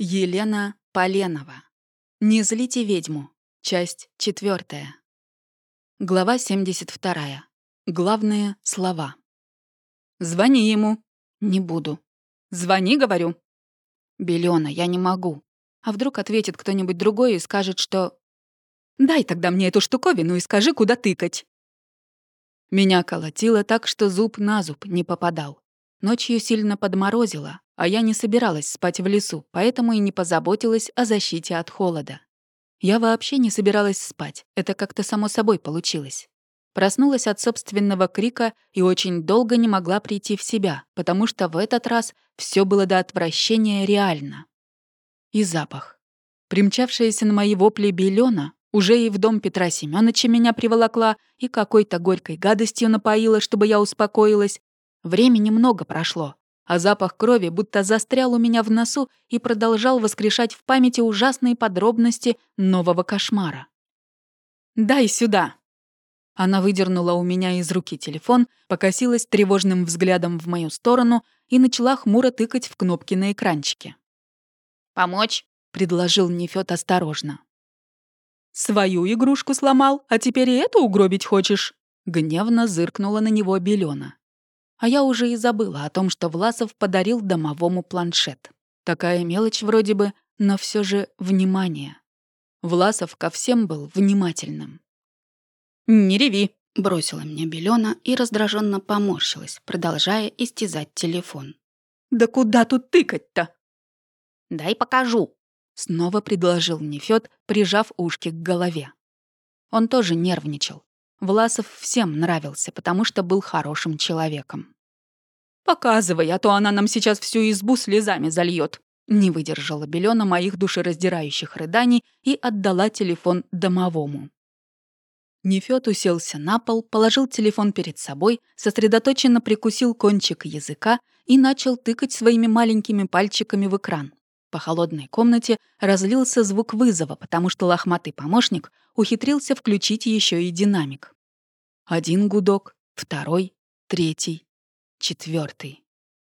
Елена Поленова. «Не злите ведьму». Часть четвертая. Глава 72. Главные слова. «Звони ему». «Не буду». «Звони, говорю». «Белёна, я не могу». А вдруг ответит кто-нибудь другой и скажет, что... «Дай тогда мне эту штуковину и скажи, куда тыкать». Меня колотило так, что зуб на зуб не попадал. Ночью сильно подморозило, а я не собиралась спать в лесу, поэтому и не позаботилась о защите от холода. Я вообще не собиралась спать, это как-то само собой получилось. Проснулась от собственного крика и очень долго не могла прийти в себя, потому что в этот раз все было до отвращения реально. И запах. Примчавшаяся на мои вопли белена уже и в дом Петра Семёныча меня приволокла и какой-то горькой гадостью напоила, чтобы я успокоилась. Времени много прошло, а запах крови будто застрял у меня в носу и продолжал воскрешать в памяти ужасные подробности нового кошмара. «Дай сюда!» Она выдернула у меня из руки телефон, покосилась тревожным взглядом в мою сторону и начала хмуро тыкать в кнопки на экранчике. «Помочь?» — предложил Нефёд осторожно. «Свою игрушку сломал, а теперь и эту угробить хочешь?» Гневно зыркнула на него Белена. А я уже и забыла о том, что Власов подарил домовому планшет. Такая мелочь вроде бы, но все же внимание. Власов ко всем был внимательным. «Не реви», — бросила мне Белена и раздраженно поморщилась, продолжая истязать телефон. «Да куда тут тыкать-то?» «Дай покажу», — снова предложил Нефёд, прижав ушки к голове. Он тоже нервничал. Власов всем нравился, потому что был хорошим человеком. «Показывай, а то она нам сейчас всю избу слезами зальет. Не выдержала Белена моих душераздирающих рыданий и отдала телефон домовому. Нефёд уселся на пол, положил телефон перед собой, сосредоточенно прикусил кончик языка и начал тыкать своими маленькими пальчиками в экран. По холодной комнате разлился звук вызова, потому что лохматый помощник ухитрился включить еще и динамик. Один гудок, второй, третий, четвертый.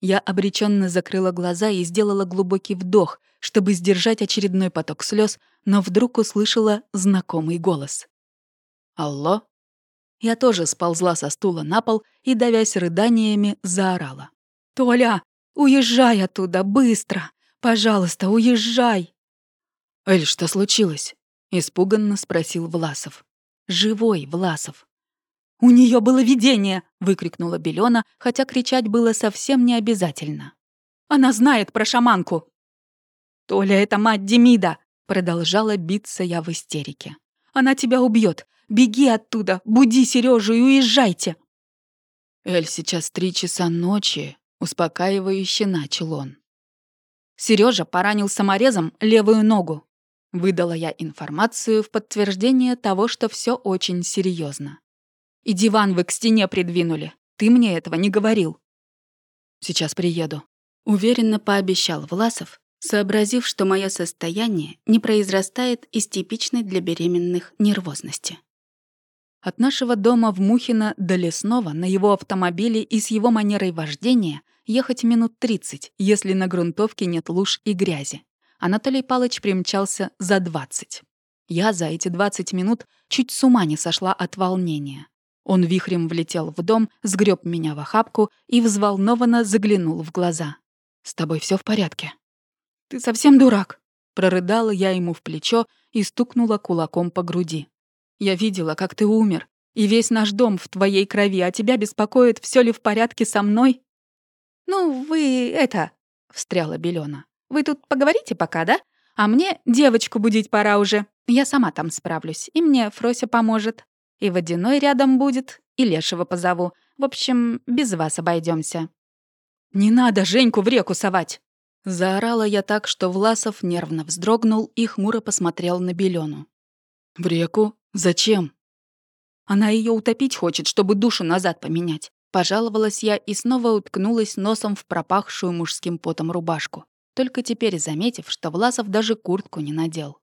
Я обреченно закрыла глаза и сделала глубокий вдох, чтобы сдержать очередной поток слез, но вдруг услышала знакомый голос. «Алло?» Я тоже сползла со стула на пол и, давясь рыданиями, заорала. «Толя, уезжай оттуда, быстро! Пожалуйста, уезжай!» «Эль, что случилось?» — испуганно спросил Власов. «Живой Власов». «У нее было видение!» — выкрикнула Белена, хотя кричать было совсем не обязательно. «Она знает про шаманку!» «Толя, это мать Демида!» — продолжала биться я в истерике. «Она тебя убьет! Беги оттуда! Буди Сережу и уезжайте!» «Эль, сейчас три часа ночи», — успокаивающе начал он. Сережа поранил саморезом левую ногу. Выдала я информацию в подтверждение того, что все очень серьезно. И диван вы к стене придвинули. Ты мне этого не говорил. Сейчас приеду. Уверенно пообещал Власов, сообразив, что мое состояние не произрастает из типичной для беременных нервозности. От нашего дома в Мухино до Лесного на его автомобиле и с его манерой вождения ехать минут 30, если на грунтовке нет луж и грязи. Анатолий Палыч примчался за 20. Я за эти 20 минут чуть с ума не сошла от волнения. Он вихрем влетел в дом, сгреб меня в охапку и взволнованно заглянул в глаза. «С тобой все в порядке?» «Ты совсем дурак?» Прорыдала я ему в плечо и стукнула кулаком по груди. Я видела, как ты умер, и весь наш дом в твоей крови, а тебя беспокоит, все ли в порядке со мной?» «Ну, вы это...» — встряла Белена. «Вы тут поговорите пока, да? А мне девочку будить пора уже. Я сама там справлюсь, и мне Фрося поможет. И водяной рядом будет, и лешего позову. В общем, без вас обойдемся. «Не надо Женьку в реку совать!» Заорала я так, что Власов нервно вздрогнул и хмуро посмотрел на Белену. «В реку? Зачем?» Она ее утопить хочет, чтобы душу назад поменять. Пожаловалась я и снова уткнулась носом в пропахшую мужским потом рубашку, только теперь заметив, что Власов даже куртку не надел.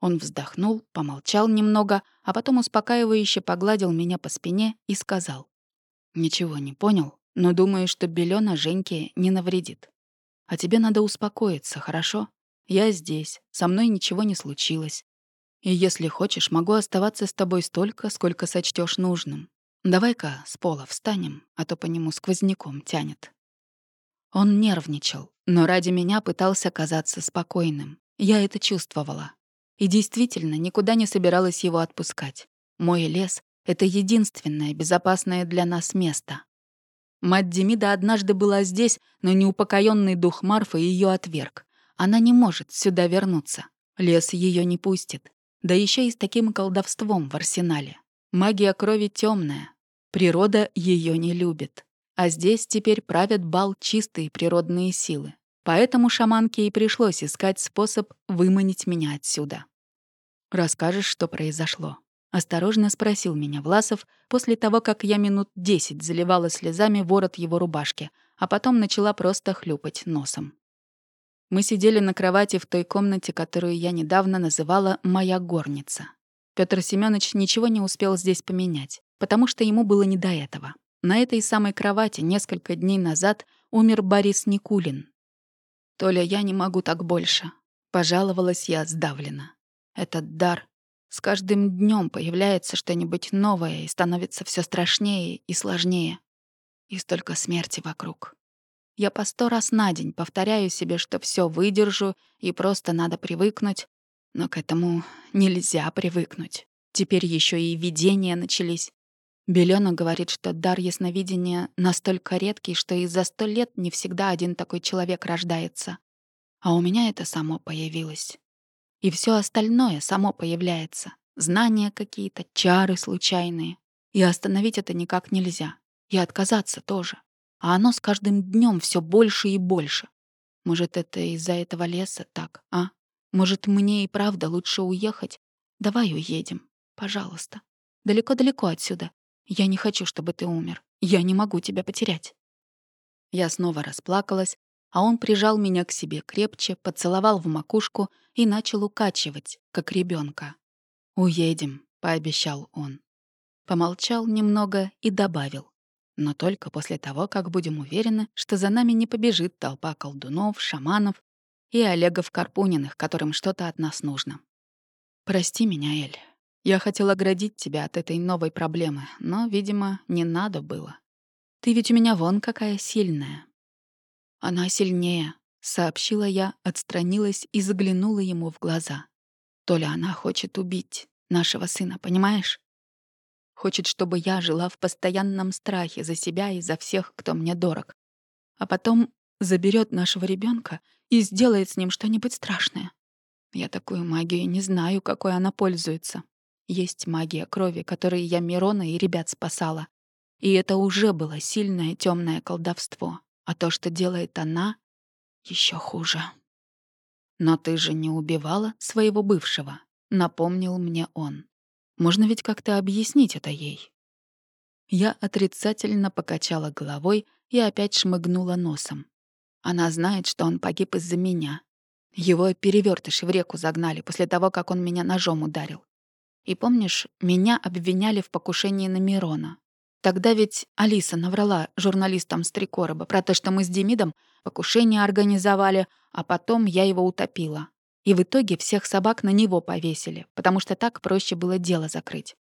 Он вздохнул, помолчал немного, а потом успокаивающе погладил меня по спине и сказал. «Ничего не понял, но думаю, что белёна Женьке не навредит. А тебе надо успокоиться, хорошо? Я здесь, со мной ничего не случилось. И если хочешь, могу оставаться с тобой столько, сколько сочтешь нужным. Давай-ка с пола встанем, а то по нему сквозняком тянет». Он нервничал, но ради меня пытался казаться спокойным. Я это чувствовала. И действительно, никуда не собиралась его отпускать. Мой лес — это единственное безопасное для нас место. Мать Демида однажды была здесь, но неупокоенный дух Марфы ее отверг. Она не может сюда вернуться. Лес ее не пустит. Да еще и с таким колдовством в арсенале. Магия крови темная. Природа ее не любит. А здесь теперь правят бал чистые природные силы. Поэтому шаманке и пришлось искать способ выманить меня отсюда. «Расскажешь, что произошло?» — осторожно спросил меня Власов после того, как я минут десять заливала слезами ворот его рубашки, а потом начала просто хлюпать носом. Мы сидели на кровати в той комнате, которую я недавно называла «моя горница». Петр Семенович ничего не успел здесь поменять, потому что ему было не до этого. На этой самой кровати несколько дней назад умер Борис Никулин, «Толя, я не могу так больше», — пожаловалась я сдавленно. «Этот дар. С каждым днем появляется что-нибудь новое и становится все страшнее и сложнее. И столько смерти вокруг. Я по сто раз на день повторяю себе, что все выдержу и просто надо привыкнуть, но к этому нельзя привыкнуть. Теперь еще и видения начались. Белена говорит, что дар ясновидения настолько редкий, что и за сто лет не всегда один такой человек рождается. А у меня это само появилось. И все остальное само появляется. Знания какие-то, чары случайные. И остановить это никак нельзя. И отказаться тоже. А оно с каждым днем все больше и больше. Может, это из-за этого леса так, а? Может, мне и правда лучше уехать? Давай уедем, пожалуйста. Далеко-далеко отсюда. Я не хочу, чтобы ты умер. Я не могу тебя потерять». Я снова расплакалась, а он прижал меня к себе крепче, поцеловал в макушку и начал укачивать, как ребенка. «Уедем», — пообещал он. Помолчал немного и добавил. «Но только после того, как будем уверены, что за нами не побежит толпа колдунов, шаманов и Олегов Карпуниных, которым что-то от нас нужно. Прости меня, Эль. Я хотел оградить тебя от этой новой проблемы, но, видимо, не надо было. Ты ведь у меня вон какая сильная». «Она сильнее», — сообщила я, отстранилась и заглянула ему в глаза. «Толя, она хочет убить нашего сына, понимаешь? Хочет, чтобы я жила в постоянном страхе за себя и за всех, кто мне дорог. А потом заберет нашего ребенка и сделает с ним что-нибудь страшное. Я такую магию не знаю, какой она пользуется. Есть магия крови, которой я Мирона и ребят спасала. И это уже было сильное темное колдовство. А то, что делает она, еще хуже. «Но ты же не убивала своего бывшего», — напомнил мне он. «Можно ведь как-то объяснить это ей». Я отрицательно покачала головой и опять шмыгнула носом. Она знает, что он погиб из-за меня. Его перевертыши в реку загнали после того, как он меня ножом ударил. И помнишь, меня обвиняли в покушении на Мирона. Тогда ведь Алиса наврала журналистам с Трикороба про то, что мы с Демидом покушение организовали, а потом я его утопила. И в итоге всех собак на него повесили, потому что так проще было дело закрыть.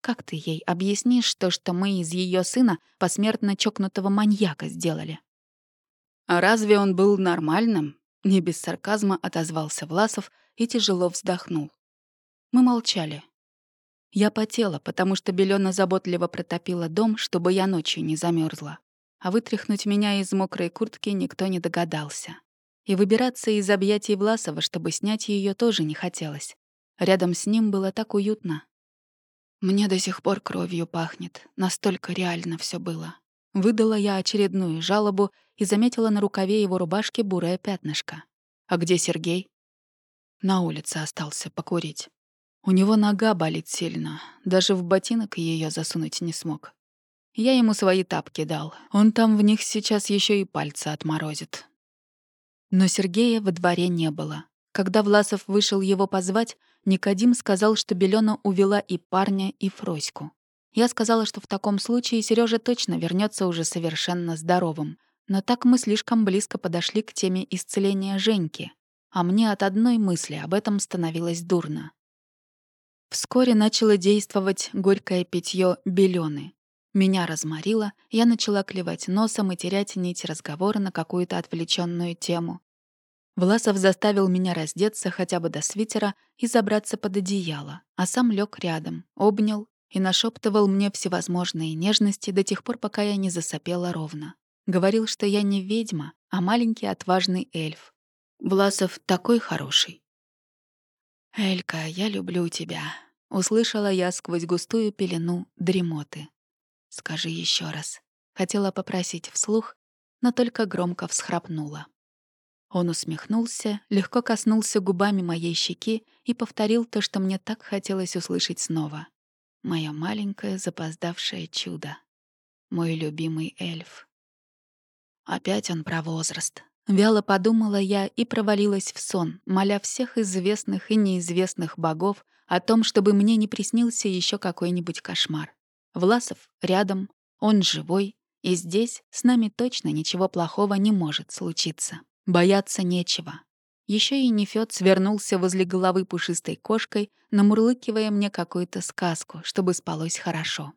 Как ты ей объяснишь то, что мы из ее сына посмертно чокнутого маньяка сделали? А разве он был нормальным? Не без сарказма отозвался Власов и тяжело вздохнул. Мы молчали. Я потела, потому что Белена заботливо протопила дом, чтобы я ночью не замерзла. А вытряхнуть меня из мокрой куртки никто не догадался. И выбираться из объятий Власова, чтобы снять ее, тоже не хотелось. Рядом с ним было так уютно. Мне до сих пор кровью пахнет. Настолько реально все было. Выдала я очередную жалобу и заметила на рукаве его рубашки бурое пятнышко. «А где Сергей?» На улице остался покурить. У него нога болит сильно, даже в ботинок ее засунуть не смог. Я ему свои тапки дал, он там в них сейчас еще и пальцы отморозит. Но Сергея во дворе не было. Когда Власов вышел его позвать, Никодим сказал, что Белена увела и парня, и Фроську. Я сказала, что в таком случае Сережа точно вернется уже совершенно здоровым. Но так мы слишком близко подошли к теме исцеления Женьки. а мне от одной мысли об этом становилось дурно. Вскоре начало действовать горькое питье белёны. Меня разморило, я начала клевать носом и терять нить разговора на какую-то отвлеченную тему. Власов заставил меня раздеться хотя бы до свитера и забраться под одеяло, а сам лег рядом, обнял и нашептывал мне всевозможные нежности до тех пор, пока я не засопела ровно. Говорил, что я не ведьма, а маленький отважный эльф. Власов такой хороший. «Элька, я люблю тебя», — услышала я сквозь густую пелену дремоты. «Скажи еще раз». Хотела попросить вслух, но только громко всхрапнула. Он усмехнулся, легко коснулся губами моей щеки и повторил то, что мне так хотелось услышать снова. Моё маленькое запоздавшее чудо. Мой любимый эльф. Опять он про возраст. Вяло подумала я и провалилась в сон, моля всех известных и неизвестных богов о том, чтобы мне не приснился еще какой-нибудь кошмар. Власов рядом, он живой, и здесь с нами точно ничего плохого не может случиться. Бояться нечего. Еще и Нефёд свернулся возле головы пушистой кошкой, намурлыкивая мне какую-то сказку, чтобы спалось хорошо.